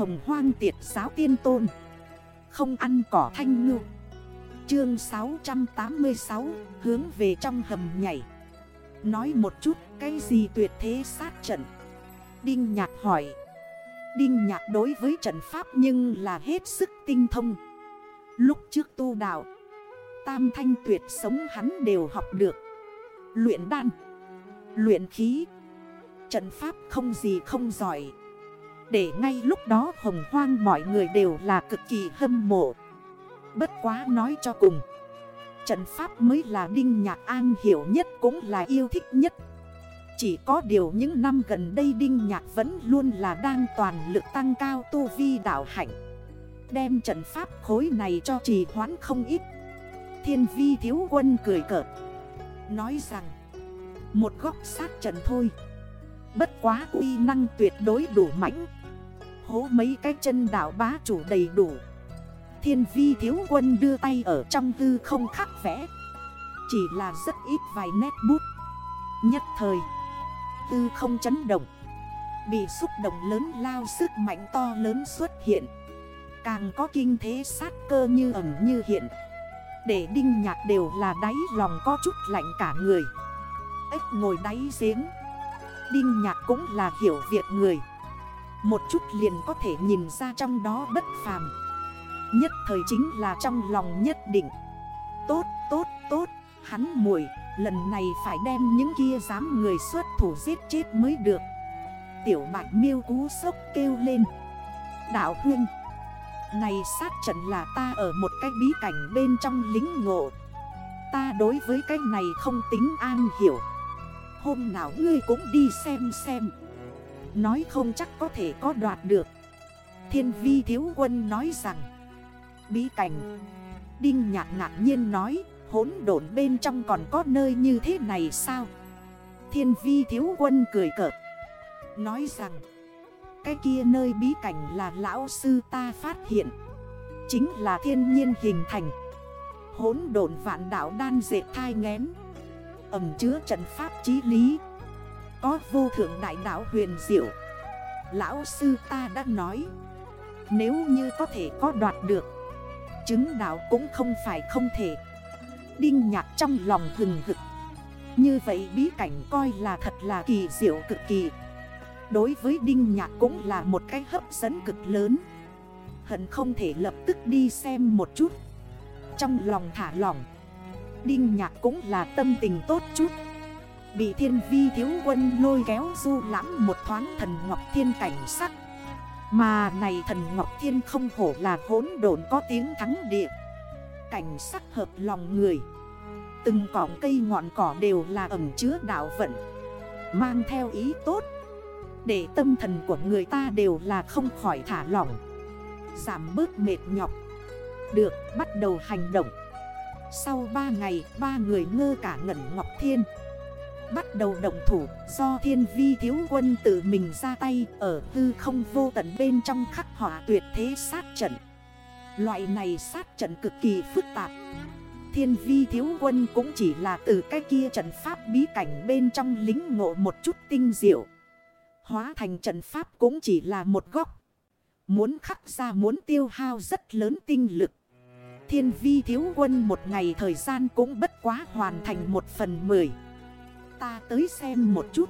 Hồng hoang tiệt giáo tiên tôn. Không ăn cỏ thanh ngư. Chương 686 hướng về trong hầm nhảy. Nói một chút, cái gì tuyệt thế sát trận? Đinh nhạc hỏi. Đinh nhạc đối với trận pháp nhưng là hết sức tinh thông. Lúc trước tu đạo, Tam thanh tuyệt sống hắn đều học được. Luyện đan, Luyện khí. Trận pháp không gì không giỏi. Để ngay lúc đó hồng hoang mọi người đều là cực kỳ hâm mộ. Bất quá nói cho cùng, Trận pháp mới là Đinh Nhạc An hiểu nhất cũng là yêu thích nhất. Chỉ có điều những năm gần đây Đinh Nhạc vẫn luôn là đang toàn lực tăng cao tu vi đạo hạnh. Đem trận pháp khối này cho trì hoãn không ít. Thiên vi thiếu quân cười cợt, Nói rằng, Một góc sát trận thôi. Bất quá uy năng tuyệt đối đủ mãnh Hố mấy cái chân đảo bá chủ đầy đủ. Thiên vi thiếu quân đưa tay ở trong tư không khắc vẽ. Chỉ là rất ít vài nét bút. Nhất thời Tư không chấn động. Bị xúc động lớn lao sức mạnh to lớn xuất hiện. Càng có kinh thế sát cơ như ẩm như hiện. Để đinh nhạc đều là đáy lòng có chút lạnh cả người. Ếch ngồi đáy giếng. Đinh nhạc cũng là hiểu việc người. Một chút liền có thể nhìn ra trong đó bất phàm. Nhất thời chính là trong lòng nhất định. Tốt, tốt, tốt Hắn mùi Lần này phải đem những kia dám người xuất thủ giết chết mới được. Tiểu bạch miêu cú sốc kêu lên. Đạo huyên Này sát trận là ta ở một cái bí cảnh bên trong lính ngộ. Ta đối với cái này không tính an hiểu. Hôm nào ngươi cũng đi xem xem. Nói không chắc có thể có đoạt được. Thiên vi thiếu quân nói rằng, Bí cảnh. Đinh nhạc ngạc nhiên nói Hốn độn bên trong còn có nơi như thế này sao? Thiên vi thiếu quân cười cợt, Nói rằng, Cái kia nơi bí cảnh là lão sư ta phát hiện. Chính là thiên nhiên hình thành. Hốn độn vạn đảo đan dệt thai ngén. Ẩm chứa trận pháp chí lý. Có vô thượng đại đảo huyền diệu. Lão sư ta đã nói, Nếu như có thể có đoạt được, Chứng đạo cũng không phải không thể. Đinh nhạc trong lòng hừng hực. Như vậy bí cảnh coi là thật là kỳ diệu cực kỳ. Đối với Đinh nhạc cũng là một cái hấp dẫn cực lớn. Hận không thể lập tức đi xem một chút. Trong lòng thả lỏng, Đinh nhạc cũng là tâm tình tốt chút. Bị thiên vi thiếu quân lôi kéo du lãm một thoáng thần ngọc thiên cảnh sắc. Mà này thần ngọc thiên không hổ là hốn đồn có tiếng thắng địa. Cảnh sắc hợp lòng người. Từng cọng cây ngọn cỏ đều là ẩm chứa đạo vận. Mang theo ý tốt. Để tâm thần của người ta đều là không khỏi thả lỏng. Giảm bớt mệt nhọc. Được bắt đầu hành động. Sau 3 ngày, ba người ngơ cả ngẩn Ngọc Thiên. Bắt đầu động thủ, do thiên vi thiếu quân tự mình ra tay, Ở tư không vô tận bên trong khắc họa tuyệt thế sát trận. Loại này sát trận cực kỳ phức tạp. Thiên vi thiếu quân cũng chỉ là từ cái kia trận pháp bí cảnh bên trong lính ngộ một chút tinh diệu. Hóa thành trận pháp cũng chỉ là một góc. Muốn khắc ra, muốn tiêu hao rất lớn tinh lực. Thiên vi thiếu quân một ngày thời gian cũng bất quá hoàn thành một phần mười. Ta tới xem một chút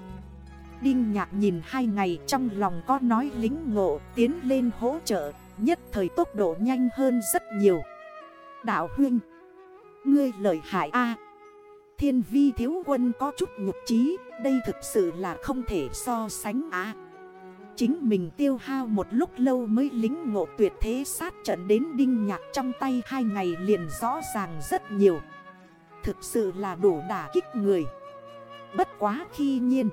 Đinh nhạc nhìn hai ngày trong lòng có nói lính ngộ tiến lên hỗ trợ, Nhất thời tốc độ nhanh hơn rất nhiều Đạo huynh Ngươi lợi hại A Thiên vi thiếu quân có chút nhục trí Đây thực sự là không thể so sánh á Chính mình tiêu hao một lúc lâu mới lính ngộ tuyệt thế sát trận đến đinh nhạc trong tay hai ngày liền rõ ràng rất nhiều. Thực sự là đủ đả kích người. Bất quá khi nhiên.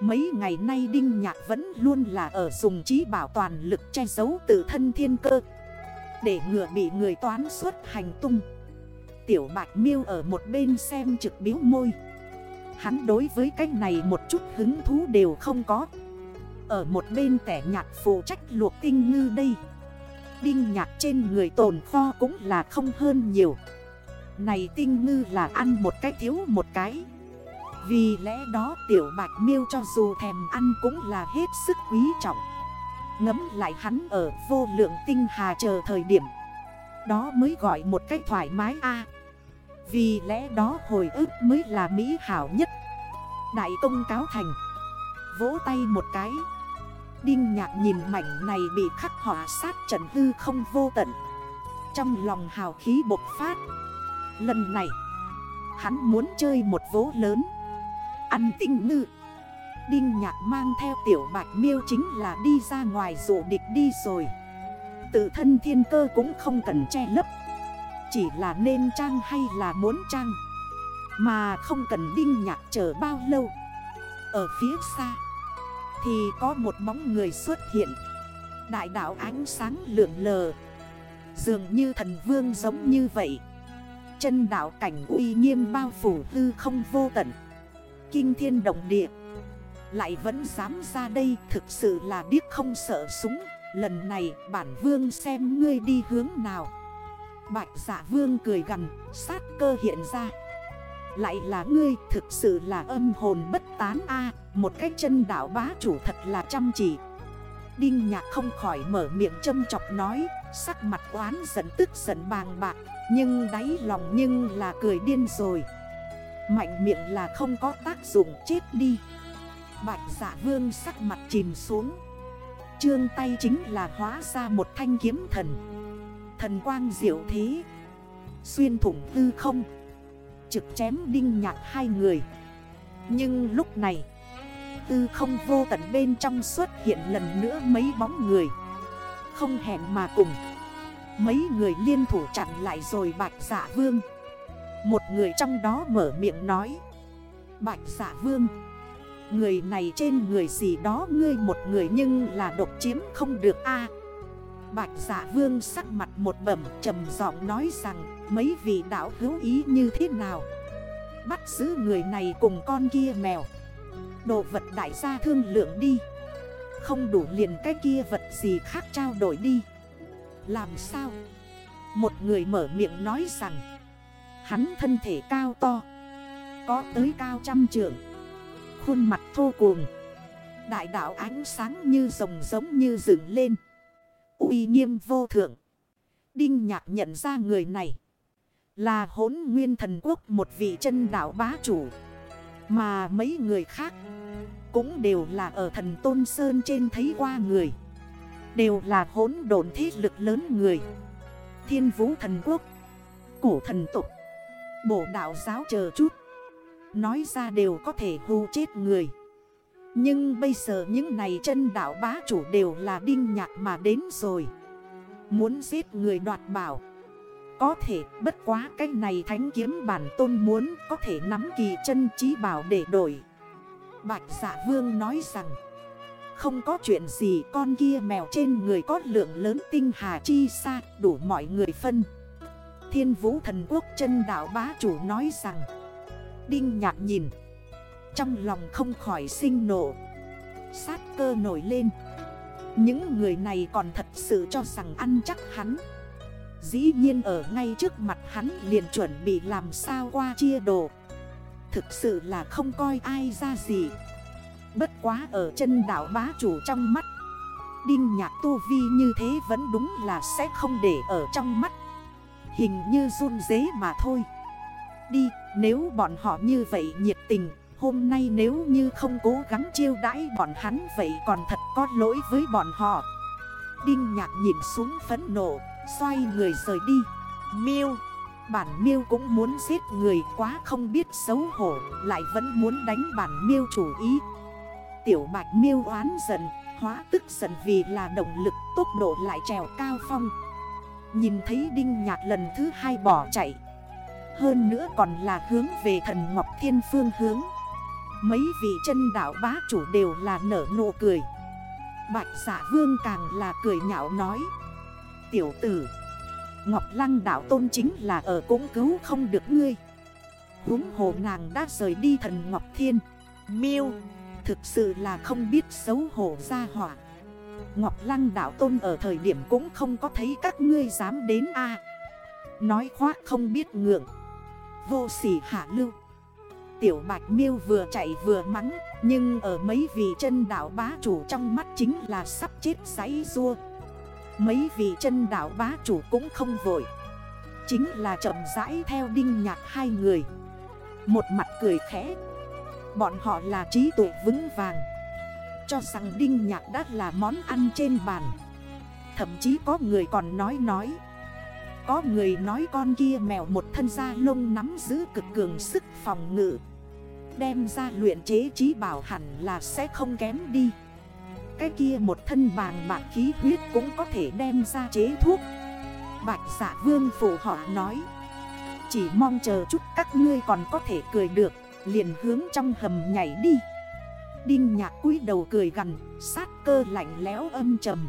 Mấy ngày nay Đinh Nhạc vẫn luôn là ở dùng trí bảo toàn lực che giấu tự thân thiên cơ. Để ngừa bị người toán xuất hành tung. Tiểu Bạch Miêu ở một bên xem trực biếu môi. Hắn đối với cách này một chút hứng thú đều không có. Ở một bên tẻ nhạt phụ trách luộc tinh ngư đây. Đinh nhạc trên người tồn kho cũng là không hơn nhiều. Này tinh ngư là ăn một cái thiếu một cái. Vì lẽ đó tiểu bạch miêu cho dù thèm ăn cũng là hết sức quý trọng. Ngấm lại hắn ở vô lượng tinh hà chờ thời điểm. Đó mới gọi một cách thoải mái a. Vì lẽ đó hồi ức mới là mỹ hảo nhất. Đại công cáo thành. Vỗ tay một cái. Đinh nhạc nhìn mảnh này bị khắc họa sát trận hư không vô tận. Trong lòng hào khí bộc phát. Lần này, Hắn muốn chơi một vố lớn. Ăn tinh ngư. Đinh nhạc mang theo tiểu bạch miêu chính là đi ra ngoài rộ địch đi rồi. Tự thân thiên cơ cũng không cần che lấp. Chỉ là nên trang hay là muốn trang. Mà không cần đinh nhạc chờ bao lâu. Ở phía xa, Thì có một bóng người xuất hiện. Đại đạo ánh sáng lượn lờ. Dường như thần vương giống như vậy. Chân đạo cảnh uy nghiêm bao phủ hư không vô tận. Kinh thiên động địa. Lại vẫn dám ra đây thực sự là điếc không sợ súng. Lần này bản vương xem ngươi đi hướng nào. Bạch giả vương cười gần sát cơ hiện ra. Lại là ngươi thực sự là âm hồn bất tán a. Một cái chân đảo bá chủ thật là chăm chỉ. Đinh nhạc không khỏi mở miệng châm chọc nói, Sắc mặt oán giận tức giận bàng bạc. Nhưng đáy lòng nhưng là cười điên rồi. Mạnh miệng là không có tác dụng, chết đi. Bạch giả vương sắc mặt chìm xuống. Trương tay chính là hóa ra một thanh kiếm thần. Thần quang diệu thế. Xuyên thủng tư không. Trực chém đinh nhạc hai người. Nhưng lúc này, Tư không vô tận bên trong xuất hiện lần nữa mấy bóng người. Không hẹn mà cùng. Mấy người liên thủ chặn lại rồi bạch giả vương. Một người trong đó mở miệng nói. Bạch giả vương, Người này trên người gì đó ngươi một người nhưng là độc chiếm không được a. Bạch giả vương sắc mặt một bẩm trầm giọng nói rằng, Mấy vị đạo hữu ý như thế nào? Bắt giữ người này cùng con kia mèo. Đồ vật đại gia thương lượng đi. Không đủ liền cái kia vật gì khác trao đổi đi. Làm sao? Một người mở miệng nói rằng Hắn thân thể cao to, Có tới cao trăm trượng, Khuôn mặt thô cuồng, Đại đạo ánh sáng như rồng giống như dựng lên. Uy nghiêm vô thượng. Đinh nhạc nhận ra người này Là hốn nguyên thần quốc một vị chân đạo bá chủ, Mà mấy người khác Cũng đều là ở thần Tôn Sơn trên thấy qua người, Đều là hốn độn thế lực lớn người. Thiên vũ thần quốc, Cổ thần tục Bổ đạo giáo chờ chút. Nói ra đều có thể hù chết người. Nhưng bây giờ những này chân đạo bá chủ đều là đinh nhạc mà đến rồi. Muốn giết người đoạt bảo. Có thể bất quá cách này thánh kiếm bản tôn muốn Có thể nắm kỳ chân trí bảo để đổi. Bạch giả vương nói rằng, Không có chuyện gì, con kia mèo trên người có lượng lớn tinh hà chi xa đủ mọi người phân. Thiên vũ thần quốc chân đảo bá chủ nói rằng, Đinh nhạc nhìn, Trong lòng không khỏi sinh nộ, Sát cơ nổi lên. Những người này còn thật sự cho rằng ăn chắc hắn. Dĩ nhiên ở ngay trước mặt hắn liền chuẩn bị làm sao qua chia đồ. Thực sự là không coi ai ra gì. Bất quá ở chân đảo bá chủ trong mắt, Đinh nhạc tu vi như thế vẫn đúng là sẽ không để ở trong mắt. Hình như run dế mà thôi. Đi, nếu bọn họ như vậy nhiệt tình, Hôm nay nếu như không cố gắng chiêu đãi bọn hắn Vậy còn thật có lỗi với bọn họ. Đinh nhạc nhìn xuống phấn nộ, Xoay người rời đi. Miêu, Bản miêu cũng muốn giết người quá không biết xấu hổ, Lại vẫn muốn đánh bản miêu chủ ý. Tiểu bạch miêu oán giận, Hóa tức giận vì là động lực tốc độ lại trèo cao phong. Nhìn thấy Đinh Nhạc lần thứ hai bỏ chạy. Hơn nữa còn là hướng về thần Ngọc Thiên phương hướng. Mấy vị chân đảo bá chủ đều là nở nụ cười. Bạch giả vương càng là cười nhạo nói. Tiểu tử, Ngọc Lăng đảo tôn chính là ở cũng cứu không được ngươi. Húng hồ nàng đã rời đi thần Ngọc Thiên. Miêu, Thực sự là không biết xấu hổ ra hỏa. Ngọc Lăng đảo tôn ở thời điểm cũng không có thấy các ngươi dám đến a. Nói khoác không biết ngượng. Vô sỉ hạ lưu. Tiểu Bạch Miêu vừa chạy vừa mắng, Nhưng ở mấy vị chân đảo bá chủ trong mắt chính là sắp chết giấy rua. Mấy vị chân đảo bá chủ cũng không vội. Chính là chậm rãi theo đinh nhạc hai người. Một mặt cười khẽ. Bọn họ là trí tuệ vững vàng. Cho rằng đinh nhạc đã là món ăn trên bàn. Thậm chí có người còn nói nói. Có người nói con kia mèo một thân da lông nắm giữ cực cường sức phòng ngự. Đem ra luyện chế trí bảo hẳn là sẽ không kém đi. Cái kia một thân vàng bạc khí huyết cũng có thể đem ra chế thuốc. Bạch giả vương phụ họ nói. Chỉ mong chờ chút các ngươi còn có thể cười được, Liền hướng trong hầm nhảy đi. Đinh nhạc cúi đầu cười gần Sát cơ lạnh lẽo âm trầm.